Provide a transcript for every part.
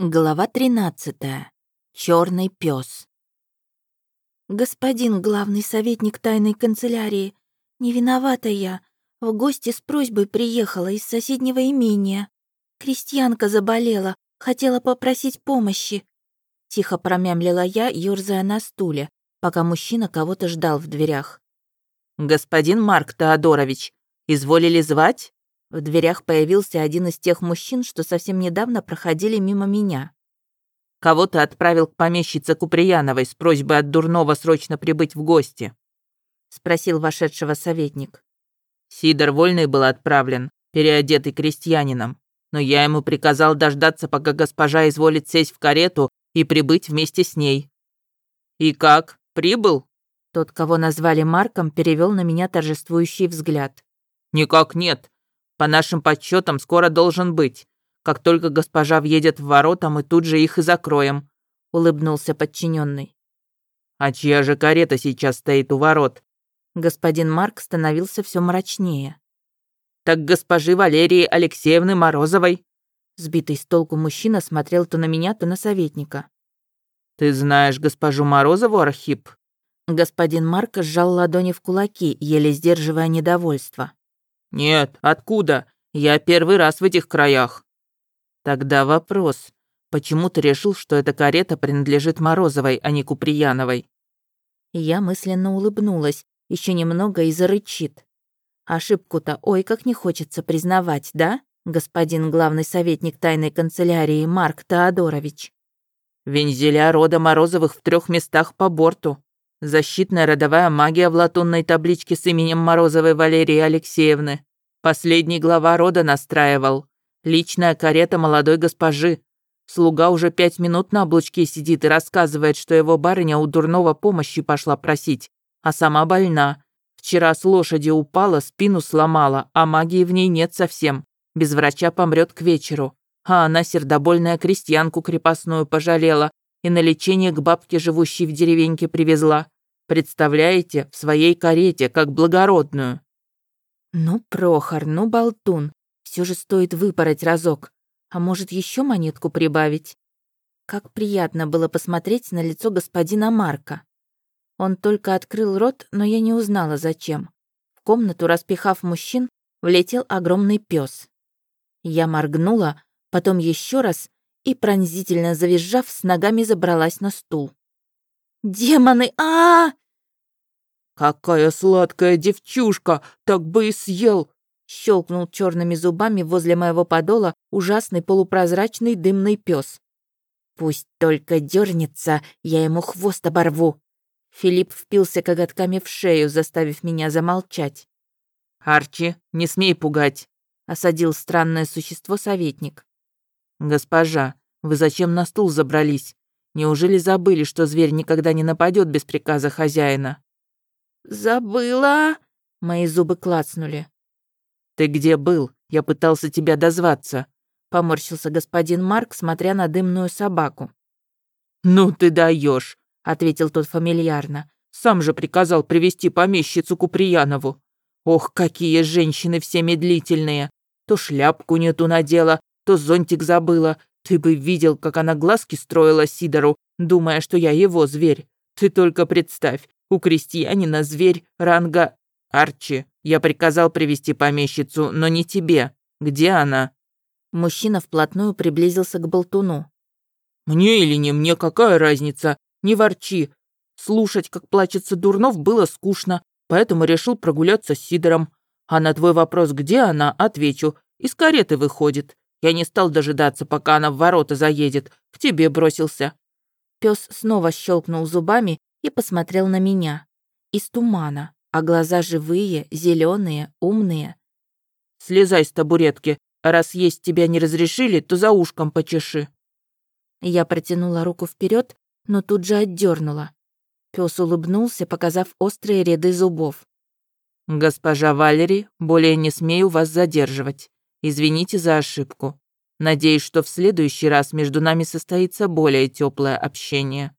Глава 13. Черный пес. Господин главный советник тайной канцелярии, не виновата я. В гости с просьбой приехала из соседнего имения. Крестьянка заболела, хотела попросить помощи. Тихо промямлила я, ёрзая на стуле, пока мужчина кого-то ждал в дверях. «Господин Марк Теодорович, изволили звать?» В дверях появился один из тех мужчин, что совсем недавно проходили мимо меня. «Кого ты отправил к помещице Куприяновой с просьбой от Дурного срочно прибыть в гости?» — спросил вошедшего советник. Сидор Вольный был отправлен, переодетый крестьянином, но я ему приказал дождаться, пока госпожа изволит сесть в карету и прибыть вместе с ней. «И как, прибыл?» Тот, кого назвали Марком, перевел на меня торжествующий взгляд. «Никак нет. По нашим подсчетам, скоро должен быть. Как только госпожа въедет в ворота, мы тут же их и закроем», — улыбнулся подчиненный. «А чья же карета сейчас стоит у ворот?» Господин Марк становился все мрачнее. «Так госпожи Валерии Алексеевны Морозовой». Сбитый с толку мужчина смотрел то на меня, то на советника. «Ты знаешь госпожу Морозову, Архип?» Господин Марк сжал ладони в кулаки, еле сдерживая недовольство. «Нет, откуда? Я первый раз в этих краях». «Тогда вопрос. Почему ты решил, что эта карета принадлежит Морозовой, а не Куприяновой?» Я мысленно улыбнулась, еще немного и зарычит. Ошибку-то ой как не хочется признавать, да, господин главный советник тайной канцелярии Марк Теодорович? Вензеля рода Морозовых в трех местах по борту. Защитная родовая магия в латунной табличке с именем Морозовой Валерии Алексеевны. Последний глава рода настраивал. Личная карета молодой госпожи. Слуга уже пять минут на облучке сидит и рассказывает, что его барыня у дурного помощи пошла просить, а сама больна. Вчера с лошади упала, спину сломала, а магии в ней нет совсем. Без врача помрет к вечеру. А она сердобольная крестьянку крепостную пожалела, и на лечение к бабке, живущей в деревеньке, привезла. Представляете, в своей карете, как благородную». «Ну, Прохор, ну, болтун, все же стоит выпороть разок. А может, еще монетку прибавить?» Как приятно было посмотреть на лицо господина Марка. Он только открыл рот, но я не узнала, зачем. В комнату, распихав мужчин, влетел огромный пес. Я моргнула, потом еще раз и, пронзительно завизжав, с ногами забралась на стул. «Демоны! а, -а, -а «Какая сладкая девчушка! Так бы и съел!» Щелкнул черными зубами возле моего подола ужасный полупрозрачный дымный пес. «Пусть только дернется, я ему хвост оборву!» Филипп впился коготками в шею, заставив меня замолчать. «Арчи, не смей пугать!» — осадил странное существо советник. «Госпожа, вы зачем на стул забрались? Неужели забыли, что зверь никогда не нападет без приказа хозяина?» «Забыла?» Мои зубы клацнули. «Ты где был? Я пытался тебя дозваться», — поморщился господин Марк, смотря на дымную собаку. «Ну ты даешь, ответил тот фамильярно. «Сам же приказал привести помещицу Куприянову. Ох, какие женщины все медлительные! То шляпку не ту надела, то зонтик забыла. Ты бы видел, как она глазки строила Сидору, думая, что я его зверь. Ты только представь, у крестьянина зверь ранга... Арчи, я приказал привести помещицу, но не тебе. Где она?» Мужчина вплотную приблизился к болтуну. «Мне или не мне, какая разница? Не ворчи. Слушать, как плачется Дурнов, было скучно, поэтому решил прогуляться с Сидором. А на твой вопрос, где она, отвечу. Из кареты выходит. Я не стал дожидаться, пока она в ворота заедет. К тебе бросился». Пес снова щелкнул зубами и посмотрел на меня. Из тумана, а глаза живые, зеленые, умные. «Слезай с табуретки. Раз есть тебя не разрешили, то за ушком почеши». Я протянула руку вперед, но тут же отдернула. Пес улыбнулся, показав острые ряды зубов. «Госпожа Валери, более не смею вас задерживать. Извините за ошибку. Надеюсь, что в следующий раз между нами состоится более теплое общение».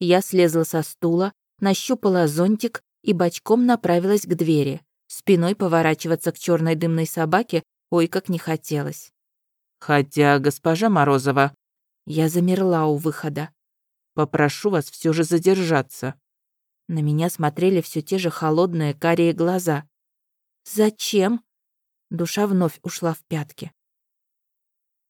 Я слезла со стула, нащупала зонтик и бочком направилась к двери. Спиной поворачиваться к черной дымной собаке ой как не хотелось. «Хотя, госпожа Морозова, Я замерла у выхода. Попрошу вас все же задержаться. На меня смотрели все те же холодные карие глаза. «Зачем?» Душа вновь ушла в пятки.